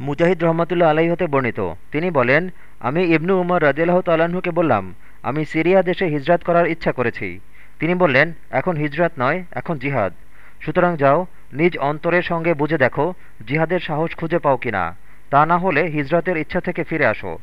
মুজাহিদ রহমতুল্লা আলাই হতে বর্ণিত। তিনি বলেন, আমি ইবনু উমর রাজিয়াল্লাহ তাল্লাহ্নকে বললাম, আমি সিরিয়া দেশে হিজরাত করার ইচ্ছা করেছি। তিনি বললেন, এখন হিজরাত নয়, এখন জিহাদ। সুতরাং যাও, নিজ অন্তরের সঙ্গে বুঝে দেখো, জিহাদের সাহস খুঁজে পাও কিনা। তা না হলে হিজরতের ইচ্ছা থেকে ফিরে আসো।